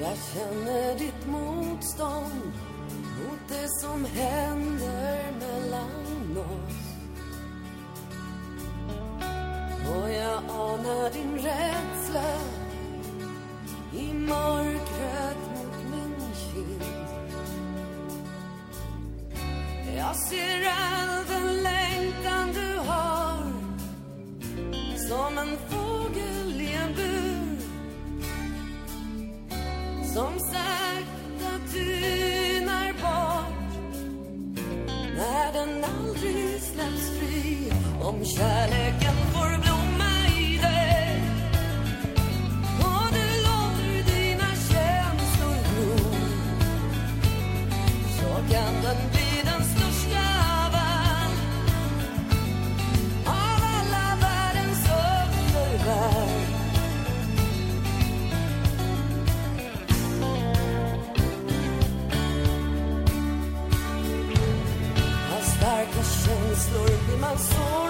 Jag känner ditt motstånd mot det som händer mellan oss. Och jag anar din rädsla i mörkret mot min kind. Jag ser all som sakta tynar bort. När den aldrig släpps fri. Om kärleken Lord, be my sår